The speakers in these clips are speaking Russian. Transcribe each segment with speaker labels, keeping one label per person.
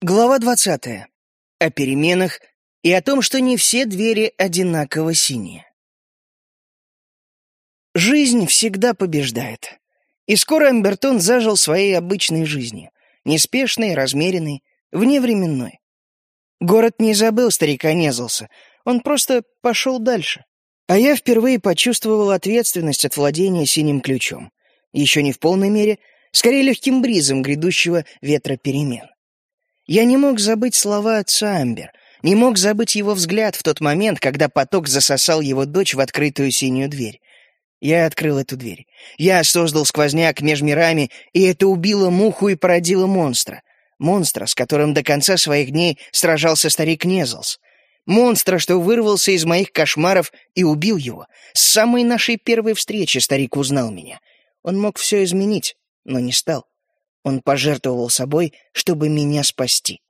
Speaker 1: Глава двадцатая. О переменах и о том, что не все двери одинаково синие. Жизнь всегда побеждает. И скоро Амбертон зажил своей обычной жизнью, неспешной, размеренной, вневременной. Город не забыл старика Незлса, он просто пошел дальше. А я впервые почувствовал ответственность от владения синим ключом. Еще не в полной мере, скорее легким бризом грядущего ветра перемен. Я не мог забыть слова отца Амбер, не мог забыть его взгляд в тот момент, когда поток засосал его дочь в открытую синюю дверь. Я открыл эту дверь. Я создал сквозняк между мирами, и это убило муху и породило монстра. Монстра, с которым до конца своих дней сражался старик Незлс. Монстра, что вырвался из моих кошмаров и убил его. С самой нашей первой встречи старик узнал меня. Он мог все изменить, но не стал. Он пожертвовал собой, чтобы меня спасти.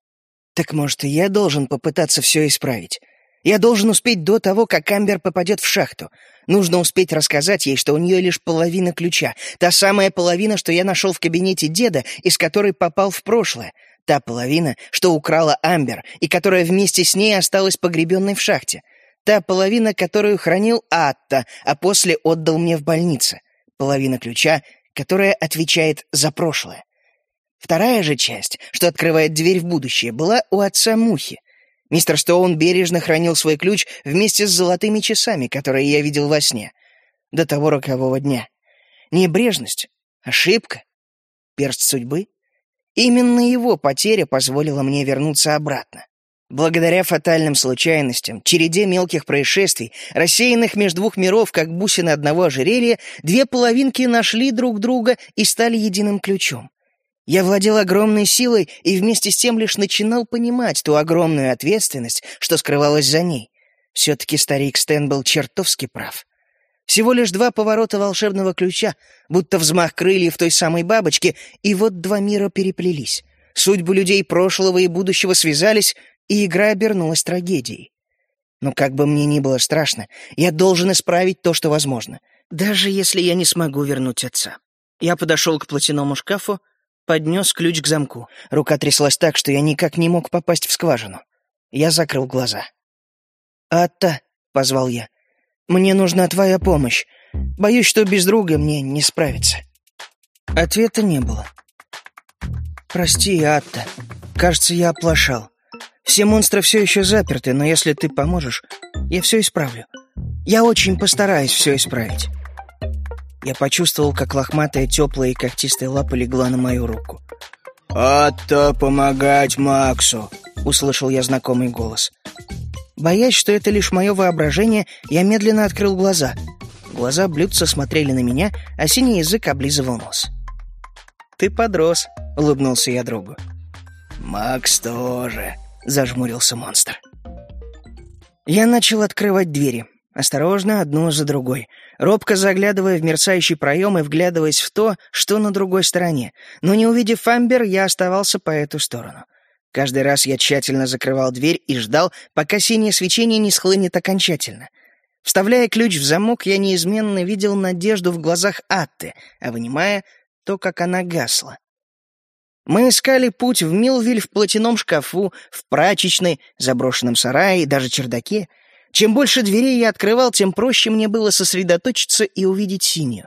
Speaker 1: Так может, и я должен попытаться все исправить? Я должен успеть до того, как Амбер попадет в шахту. Нужно успеть рассказать ей, что у нее лишь половина ключа. Та самая половина, что я нашел в кабинете деда, из которой попал в прошлое. Та половина, что украла Амбер, и которая вместе с ней осталась погребенной в шахте. Та половина, которую хранил Атта, а после отдал мне в больнице. Половина ключа, которая отвечает за прошлое. Вторая же часть, что открывает дверь в будущее, была у отца Мухи. Мистер Стоун бережно хранил свой ключ вместе с золотыми часами, которые я видел во сне. До того рокового дня. Небрежность, ошибка, перст судьбы. Именно его потеря позволила мне вернуться обратно. Благодаря фатальным случайностям, череде мелких происшествий, рассеянных между двух миров, как бусины одного ожерелья, две половинки нашли друг друга и стали единым ключом. Я владел огромной силой и вместе с тем лишь начинал понимать ту огромную ответственность, что скрывалась за ней. Все-таки старик Стэн был чертовски прав. Всего лишь два поворота волшебного ключа, будто взмах крыльев той самой бабочки, и вот два мира переплелись. Судьбы людей прошлого и будущего связались, и игра обернулась трагедией. Но как бы мне ни было страшно, я должен исправить то, что возможно, даже если я не смогу вернуть отца. Я подошел к платяному шкафу, поднес ключ к замку. Рука тряслась так, что я никак не мог попасть в скважину. Я закрыл глаза. «Атта», — позвал я, — «мне нужна твоя помощь. Боюсь, что без друга мне не справиться». Ответа не было. «Прости, Атта. Кажется, я оплошал. Все монстры все еще заперты, но если ты поможешь, я все исправлю. Я очень постараюсь все исправить». Я почувствовал, как лохматая, теплая и когтистая лапа легла на мою руку.
Speaker 2: «Атта помогать Максу!» — услышал я знакомый голос.
Speaker 1: Боясь, что это лишь мое воображение, я медленно открыл глаза. Глаза блюдца смотрели на меня, а синий язык облизывал нос. «Ты подрос», — улыбнулся я другу.
Speaker 2: «Макс тоже», — зажмурился монстр.
Speaker 1: Я начал открывать двери. Осторожно, одну за другой. Робко заглядывая в мерцающий проем и вглядываясь в то, что на другой стороне. Но не увидев Амбер, я оставался по эту сторону. Каждый раз я тщательно закрывал дверь и ждал, пока синее свечение не схлынет окончательно. Вставляя ключ в замок, я неизменно видел надежду в глазах Атты, а вынимая то, как она гасла. Мы искали путь в Милвиль в платяном шкафу, в прачечной, заброшенном сарае и даже чердаке — чем больше дверей я открывал, тем проще мне было сосредоточиться и увидеть синюю.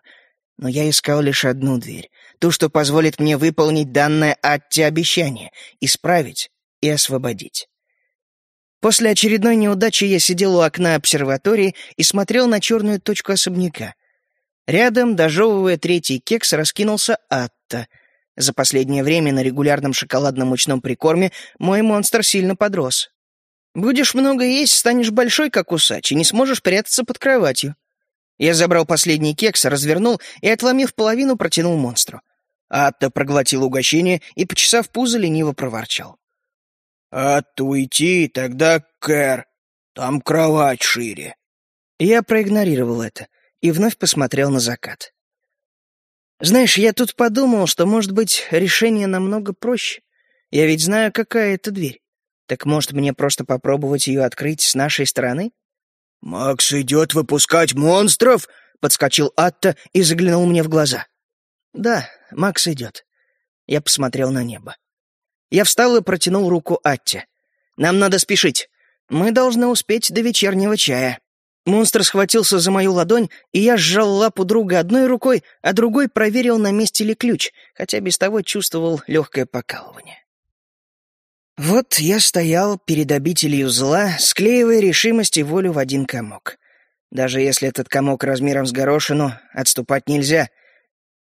Speaker 1: Но я искал лишь одну дверь, ту, что позволит мне выполнить данное Атте обещание, исправить и освободить. После очередной неудачи я сидел у окна обсерватории и смотрел на черную точку особняка. Рядом, дожевывая третий кекс, раскинулся Атта. За последнее время на регулярном шоколадном мучном прикорме мой монстр сильно подрос. Будешь много есть, станешь большой, как усач, и не сможешь прятаться под кроватью. Я забрал последний кекс, развернул и, отломив половину, протянул монстру. Атта проглотил угощение и, почесав пузо, лениво проворчал.
Speaker 2: «Атта уйти, тогда Кэр. Там кровать шире».
Speaker 1: Я проигнорировал это и вновь посмотрел на закат. Знаешь, я тут подумал, что, может быть, решение намного проще. Я ведь знаю, какая это дверь. Так может, мне просто попробовать ее открыть с нашей стороны?
Speaker 2: «Макс идет выпускать монстров?» — подскочил Атта и заглянул мне в глаза.
Speaker 1: «Да, Макс идет». Я посмотрел на небо. Я встал и протянул руку Атте. «Нам надо спешить. Мы должны успеть до вечернего чая». Монстр схватился за мою ладонь, и я сжал лапу друга одной рукой, а другой проверил, на месте ли ключ, хотя без того чувствовал легкое покалывание. Вот я стоял перед обителью зла, склеивая решимость и волю в один комок. Даже если этот комок размером с горошину, отступать нельзя.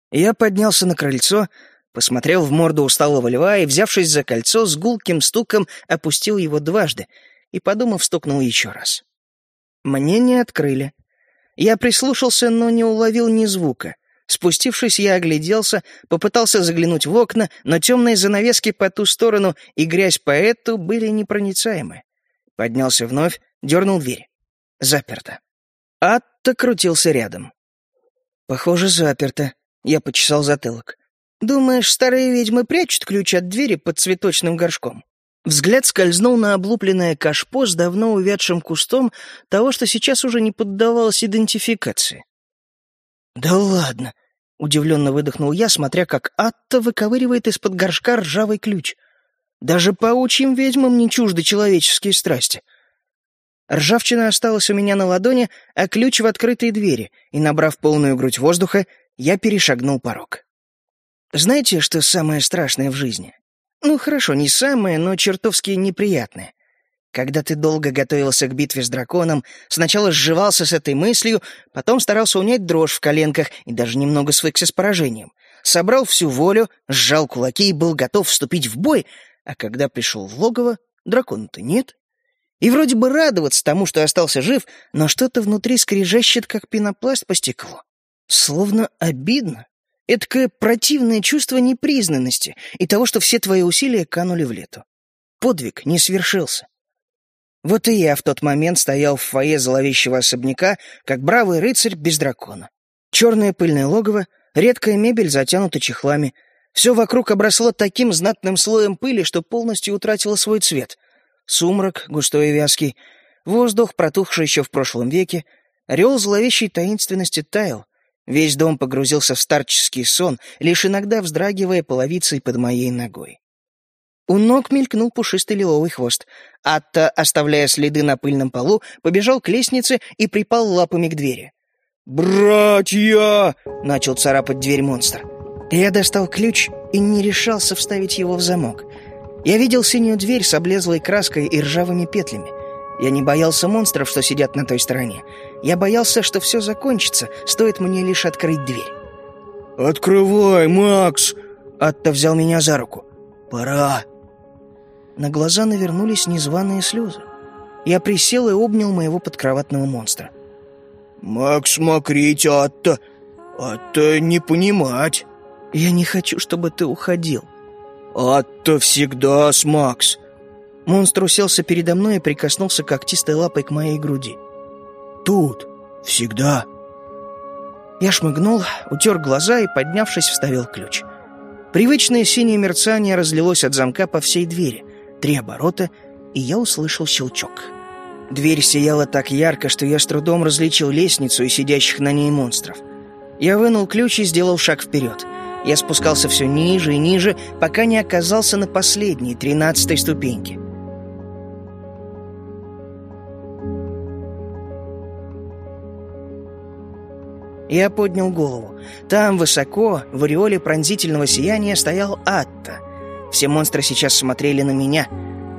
Speaker 1: Я поднялся на крыльцо, посмотрел в морду усталого льва и, взявшись за кольцо, с гулким стуком опустил его дважды и, подумав, стукнул еще раз. Мне не открыли. Я прислушался, но не уловил ни звука. Спустившись, я огляделся, попытался заглянуть в окна, но темные занавески по ту сторону и грязь по эту были непроницаемы. Поднялся вновь, дернул дверь. Заперто. Атта крутился рядом. «Похоже, заперто». Я почесал затылок. «Думаешь, старые ведьмы прячут ключ от двери под цветочным горшком?» Взгляд скользнул на облупленное кашпо с давно увядшим кустом того, что сейчас уже не поддавалось идентификации. «Да ладно!» — удивленно выдохнул я, смотря как Атта выковыривает из-под горшка ржавый ключ. «Даже паучьим ведьмам не чужды человеческие страсти». Ржавчина осталась у меня на ладони, а ключ в открытой двери, и, набрав полную грудь воздуха, я перешагнул порог. Знаете, что самое страшное в жизни? Ну, хорошо, не самое, но чертовски неприятное. Когда ты долго готовился к битве с драконом, сначала сживался с этой мыслью, потом старался унять дрожь в коленках и даже немного свыкся с поражением. Собрал всю волю, сжал кулаки и был готов вступить в бой, а когда пришел в логово, дракона-то нет. И вроде бы радоваться тому, что остался жив, но что-то внутри скрежещет, как пенопласт по стеклу. Словно обидно. Эдакое противное чувство непризнанности и того, что все твои усилия канули в лету. Подвиг не свершился. Вот и я в тот момент стоял в фойе зловещего особняка, как бравый рыцарь без дракона. Черное пыльное логово, редкая мебель затянута чехлами. Все вокруг обросло таким знатным слоем пыли, что полностью утратило свой цвет. Сумрак, густой и вязкий, воздух, протухший еще в прошлом веке, орел зловещей таинственности таял, Весь дом погрузился в старческий сон, лишь иногда вздрагивая половицей под моей ногой. У ног мелькнул пушистый лиловый хвост. Атта, оставляя следы на пыльном полу, побежал к лестнице и припал лапами к двери.
Speaker 2: «Братья!»
Speaker 1: — начал царапать дверь монстр. Я достал ключ и не решался вставить его в замок. Я видел синюю дверь с облезлой краской и ржавыми петлями. Я не боялся монстров, что сидят на той стороне. Я боялся, что все закончится, стоит мне лишь открыть дверь.
Speaker 2: «Открывай, Макс!»
Speaker 1: Атта взял меня за руку.
Speaker 2: «Пора!»
Speaker 1: На глаза навернулись незваные слезы. Я присел и обнял моего подкроватного монстра.
Speaker 2: «Макс, мокрить, Атта! Атта не понимать!»
Speaker 1: «Я не хочу, чтобы ты уходил!»
Speaker 2: «Атта всегда с Макс!»
Speaker 1: Монстр уселся передо мной и прикоснулся когтистой лапой к моей груди.
Speaker 2: «Тут. Всегда».
Speaker 1: Я шмыгнул, утер глаза и, поднявшись, вставил ключ. Привычное синее мерцание разлилось от замка по всей двери. Три оборота, и я услышал щелчок. Дверь сияла так ярко, что я с трудом различил лестницу и сидящих на ней монстров. Я вынул ключ и сделал шаг вперед. Я спускался все ниже и ниже, пока не оказался на последней, тринадцатой ступеньке. Я поднял голову. Там, высоко, в ореоле пронзительного сияния, стоял Атта. Все монстры сейчас смотрели на меня.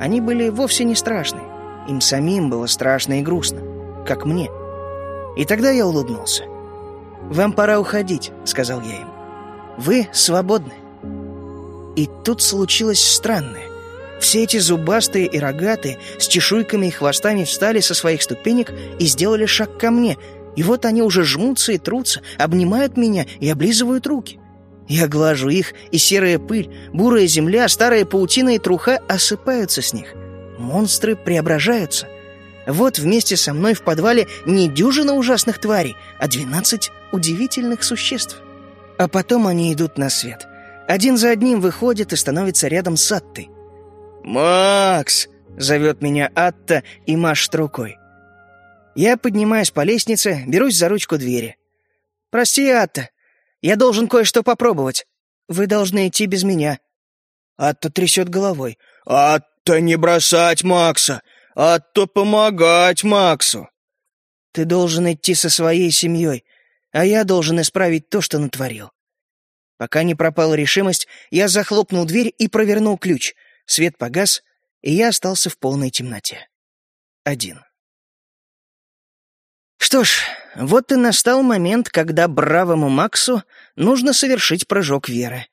Speaker 1: Они были вовсе не страшны. Им самим было страшно и грустно. Как мне. И тогда я улыбнулся. «Вам пора уходить», — сказал я им. «Вы свободны». И тут случилось странное. Все эти зубастые и рогатые с чешуйками и хвостами встали со своих ступенек и сделали шаг ко мне — и вот они уже жмутся и трутся, обнимают меня и облизывают руки. Я глажу их, и серая пыль, бурая земля, старая паутина и труха осыпаются с них. Монстры преображаются. Вот вместе со мной в подвале не дюжина ужасных тварей, а двенадцать удивительных существ. А потом они идут на свет. Один за одним выходят и становятся рядом с Аттой. «Макс!» — зовет меня Атта и машет рукой. Я поднимаюсь по лестнице, берусь за ручку двери. «Прости, Атта, я должен кое-что попробовать. Вы должны идти без меня». Атто трясет головой.
Speaker 2: «Атто не бросать Макса! Атто помогать Максу!»
Speaker 1: «Ты должен идти со своей семьей, а я должен исправить то, что натворил». Пока не пропала решимость, я захлопнул дверь и провернул ключ. Свет погас, и я остался в полной темноте. Один. Что ж, вот и настал момент, когда бравому Максу нужно совершить прыжок веры.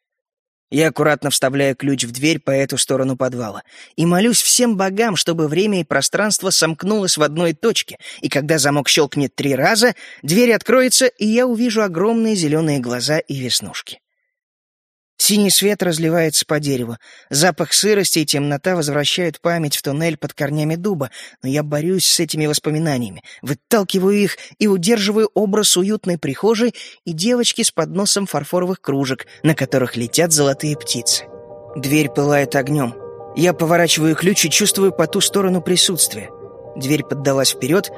Speaker 1: Я аккуратно вставляю ключ в дверь по эту сторону подвала и молюсь всем богам, чтобы время и пространство сомкнулось в одной точке, и когда замок щелкнет три раза, дверь откроется, и я увижу огромные зеленые глаза и веснушки. Синий свет разливается по дереву. Запах сырости и темнота возвращают память в туннель под корнями дуба, но я борюсь с этими воспоминаниями, выталкиваю их и удерживаю образ уютной прихожей и девочки с подносом фарфоровых кружек, на которых летят золотые птицы. Дверь пылает огнем. Я поворачиваю ключ и чувствую по ту сторону присутствие. Дверь поддалась вперед,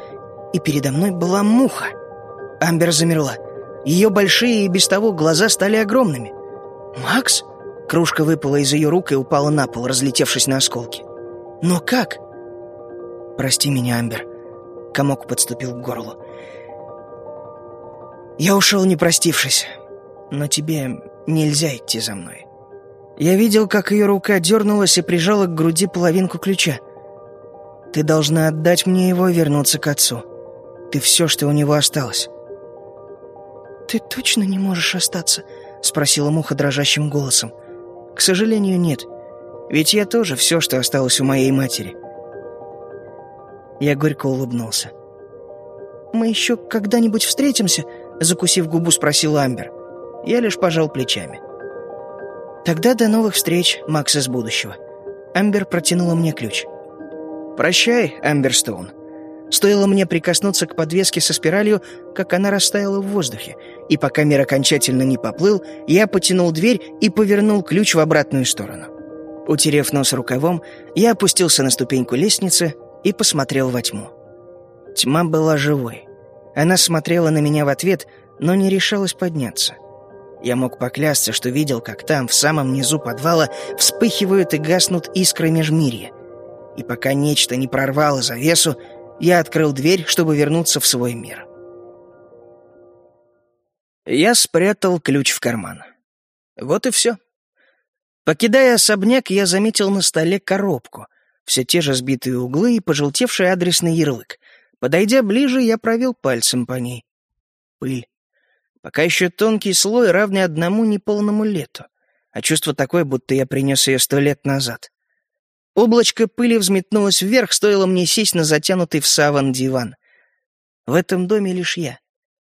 Speaker 1: и передо мной была муха. Амбер замерла. Ее большие и без того глаза стали огромными. «Макс?» Кружка выпала из ее рук и упала на пол, разлетевшись на осколки. «Но как?» «Прости меня, Амбер». Комок подступил к горлу. «Я ушел, не простившись, но тебе нельзя идти за мной». Я видел, как ее рука дернулась и прижала к груди половинку ключа. «Ты должна отдать мне его и вернуться к отцу. Ты все, что у него осталось». «Ты точно не можешь остаться?» — спросила Муха дрожащим голосом. «К сожалению, нет. Ведь я тоже все, что осталось у моей матери». Я горько улыбнулся. «Мы еще когда-нибудь встретимся?» — закусив губу, спросил Амбер. Я лишь пожал плечами. «Тогда до новых встреч, Макс из будущего». Амбер протянула мне ключ. «Прощай, Амбер Стоун. Стоило мне прикоснуться к подвеске со спиралью, как она растаяла в воздухе, и пока мир окончательно не поплыл, я потянул дверь и повернул ключ в обратную сторону. Утерев нос рукавом, я опустился на ступеньку лестницы и посмотрел во тьму. Тьма была живой. Она смотрела на меня в ответ, но не решалась подняться. Я мог поклясться, что видел, как там, в самом низу подвала, вспыхивают и гаснут искры межмирья. И пока нечто не прорвало завесу, я открыл дверь, чтобы вернуться в свой мир. Я спрятал ключ в карман. Вот и все. Покидая особняк, я заметил на столе коробку. Все те же сбитые углы и пожелтевший адресный ярлык. Подойдя ближе, я провел пальцем по ней. Пыль. Пока еще тонкий слой, равный одному неполному лету. А чувство такое, будто я принес ее сто лет назад. Облачко пыли взметнулось вверх, стоило мне сесть на затянутый в саван диван. В этом доме лишь я.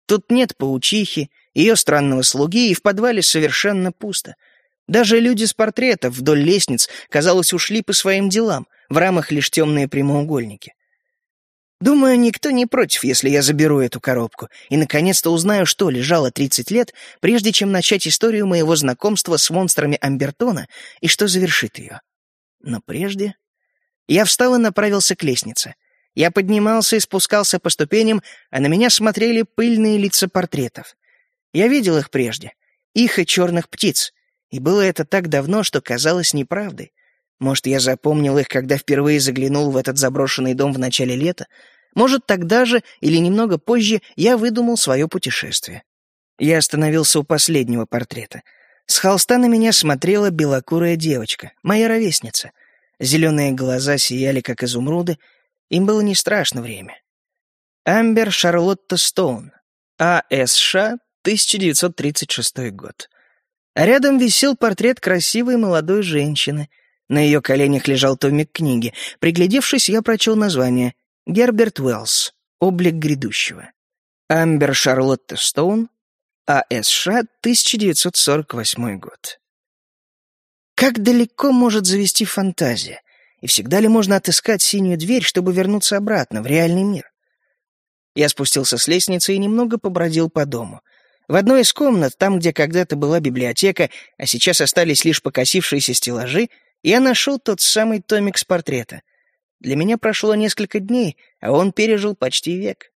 Speaker 1: Тут нет паучихи, ее странного слуги, и в подвале совершенно пусто. Даже люди с портретов вдоль лестниц, казалось, ушли по своим делам, в рамах лишь темные прямоугольники. Думаю, никто не против, если я заберу эту коробку и наконец-то узнаю, что лежало 30 лет, прежде чем начать историю моего знакомства с монстрами Амбертона и что завершит ее. Но прежде... Я встал и направился к лестнице. Я поднимался и спускался по ступеням, а на меня смотрели пыльные лица портретов. Я видел их прежде. Их и черных птиц. И было это так давно, что казалось неправдой. Может, я запомнил их, когда впервые заглянул в этот заброшенный дом в начале лета. Может, тогда же или немного позже я выдумал свое путешествие. Я остановился у последнего портрета — с холста на меня смотрела белокурая девочка, моя ровесница. Зеленые глаза сияли, как изумруды. Им было не страшно время. Амбер Шарлотта Стоун. АСШ, 1936 год. Рядом висел портрет красивой молодой женщины. На ее коленях лежал томик книги. Приглядевшись, я прочел название «Герберт Уэллс. Облик грядущего». Амбер Шарлотта Стоун, АСШ, 1948 год. Как далеко может завести фантазия? И всегда ли можно отыскать синюю дверь, чтобы вернуться обратно, в реальный мир? Я спустился с лестницы и немного побродил по дому. В одной из комнат, там, где когда-то была библиотека, а сейчас остались лишь покосившиеся стеллажи, я нашел тот самый томик с портрета. Для меня прошло несколько дней, а он пережил почти век.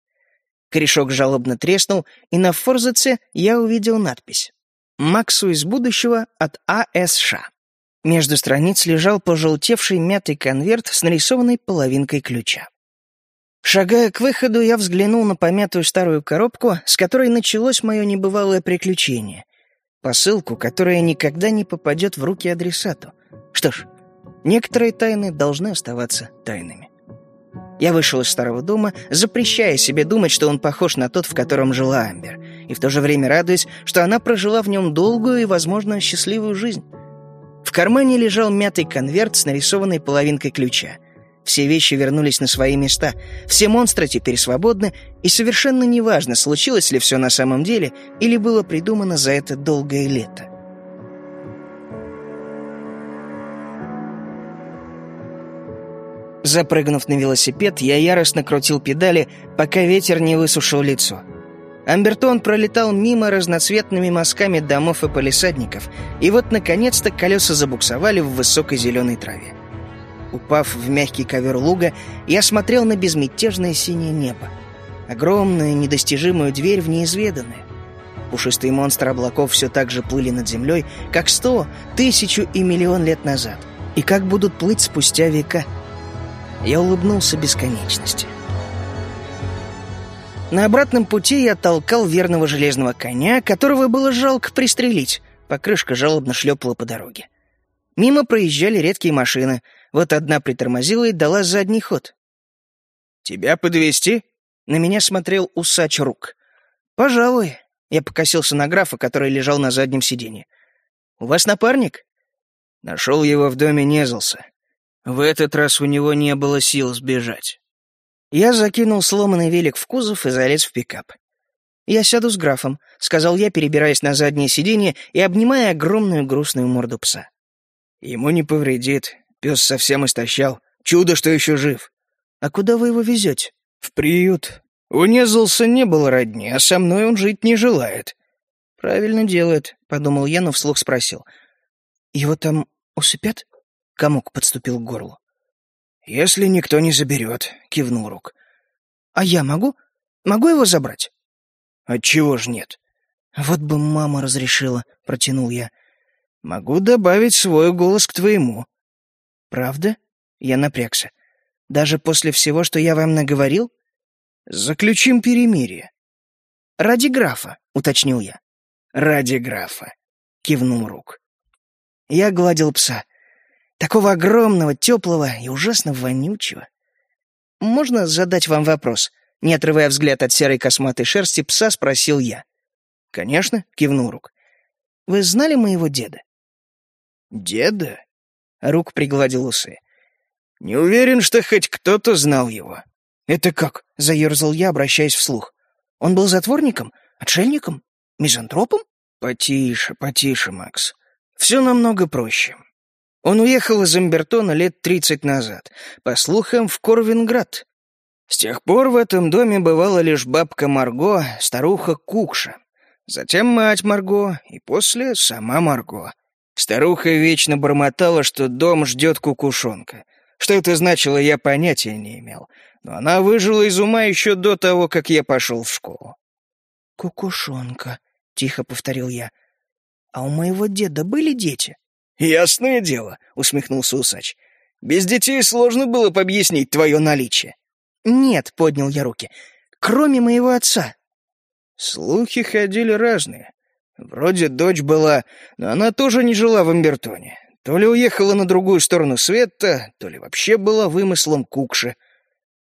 Speaker 1: Корешок жалобно треснул, и на форзаце я увидел надпись «Максу из будущего от АСШ». Между страниц лежал пожелтевший мятый конверт с нарисованной половинкой ключа. Шагая к выходу, я взглянул на помятую старую коробку, с которой началось мое небывалое приключение. Посылку, которая никогда не попадет в руки адресату. Что ж, некоторые тайны должны оставаться тайнами. Я вышел из старого дома, запрещая себе думать, что он похож на тот, в котором жила Амбер, и в то же время радуясь, что она прожила в нем долгую и, возможно, счастливую жизнь. В кармане лежал мятый конверт с нарисованной половинкой ключа. Все вещи вернулись на свои места, все монстры теперь свободны, и совершенно неважно, случилось ли все на самом деле или было придумано за это долгое лето. Запрыгнув на велосипед, я яростно крутил педали, пока ветер не высушил лицо. Амбертон пролетал мимо разноцветными мазками домов и полисадников, и вот, наконец-то, колеса забуксовали в высокой зеленой траве. Упав в мягкий ковер луга, я смотрел на безмятежное синее небо. Огромную, недостижимую дверь в неизведанное. Пушистые монстры облаков все так же плыли над землей, как сто, тысячу и миллион лет назад. И как будут плыть спустя века. Я улыбнулся бесконечности. На обратном пути я толкал верного железного коня, которого было жалко пристрелить. Покрышка жалобно шлепала по дороге. Мимо проезжали редкие машины. Вот одна притормозила и дала задний ход. «Тебя подвести? На меня смотрел усач рук. «Пожалуй». Я покосился на графа, который лежал на заднем сиденье. «У вас напарник?» Нашел его в доме Незался. В этот раз у него не было сил сбежать. Я закинул сломанный велик в кузов и залез в пикап. «Я сяду с графом», — сказал я, перебираясь на заднее сиденье и обнимая огромную грустную морду пса. «Ему не повредит. Пес совсем истощал. Чудо, что еще жив». «А куда вы его везете?» «В приют. У Незлса не было родни, а со мной он жить не желает». «Правильно делает», — подумал я, но вслух спросил. «Его там усыпят?» Комок подступил к горлу. «Если никто не заберет», — кивнул Рук. «А я могу? Могу его забрать?» «Отчего ж нет?» «Вот бы мама разрешила», — протянул я. «Могу добавить свой голос к твоему». «Правда?» — я напрягся. «Даже после всего, что я вам наговорил?» «Заключим перемирие». «Ради графа», — уточнил я. «Ради графа», — кивнул Рук. Я гладил пса. Такого огромного, теплого и ужасно вонючего. «Можно задать вам вопрос?» Не отрывая взгляд от серой косматой шерсти, пса спросил я. «Конечно», — кивнул Рук. «Вы знали моего деда?» «Деда?» — Рук пригладил усы. «Не уверен, что хоть кто-то знал его». «Это как?» — заерзал я, обращаясь вслух. «Он был затворником? Отшельником? Мизантропом?» «Потише, потише, Макс. Все намного проще. Он уехал из Амбертона лет тридцать назад, по слухам, в Корвинград. С тех пор в этом доме бывала лишь бабка Марго, старуха Кукша. Затем мать Марго, и после сама Марго. Старуха вечно бормотала, что дом ждет кукушонка. Что это значило, я понятия не имел. Но она выжила из ума еще до того, как я пошел в школу. «Кукушонка», — тихо повторил я. «А у моего деда были дети?» «Ясное дело», — усмехнулся усач. «Без детей сложно было бы объяснить твое наличие». «Нет», — поднял я руки, — «кроме моего отца». Слухи ходили разные. Вроде дочь была, но она тоже не жила в Амбертоне. То ли уехала на другую сторону света, то ли вообще была вымыслом кукши.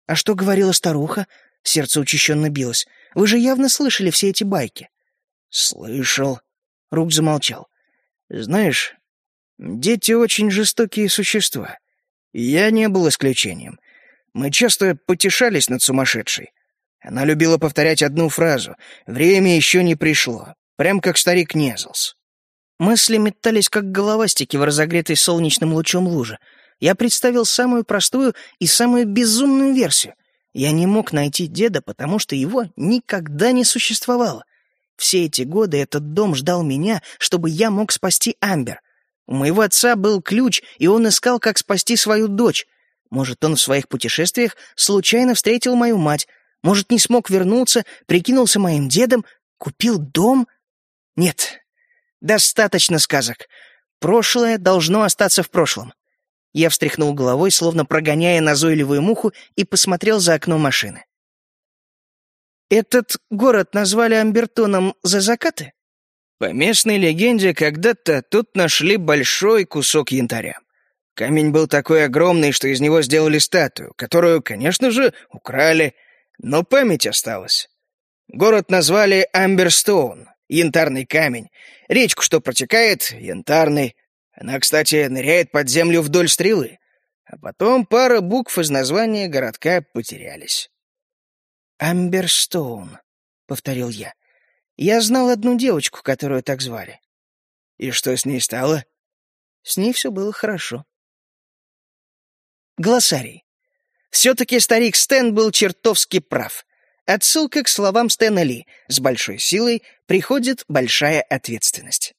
Speaker 1: «А что говорила старуха?» Сердце учащенно билось. «Вы же явно слышали все эти байки». «Слышал». Рук замолчал. «Знаешь, Дети очень жестокие существа. Я не был исключением. Мы часто потешались над сумасшедшей. Она любила повторять одну фразу «Время еще не пришло», прям как старик Незлс. Мысли метались, как головастики в разогретой солнечным лучом луже. Я представил самую простую и самую безумную версию. Я не мог найти деда, потому что его никогда не существовало. Все эти годы этот дом ждал меня, чтобы я мог спасти Амбер. У моего отца был ключ, и он искал, как спасти свою дочь. Может, он в своих путешествиях случайно встретил мою мать. Может, не смог вернуться, прикинулся моим дедом, купил дом? Нет, достаточно сказок. Прошлое должно остаться в прошлом. Я встряхнул головой, словно прогоняя назойливую муху, и посмотрел за окно машины. «Этот город назвали Амбертоном за закаты?»
Speaker 2: По местной легенде, когда-то тут нашли большой кусок янтаря. Камень был такой огромный, что из него сделали статую, которую, конечно же, украли, но память осталась. Город назвали Амберстоун, янтарный камень. Речку, что протекает, янтарный. Она, кстати, ныряет под землю вдоль стрелы. А потом пара букв из названия городка потерялись.
Speaker 1: «Амберстоун», — повторил я. «Я знал одну девочку, которую так звали».
Speaker 2: «И что с ней стало?»
Speaker 1: «С ней все было хорошо». Глоссарий. Все-таки старик Стэн был чертовски прав. Отсылка к словам Стэна Ли «С большой силой приходит большая ответственность».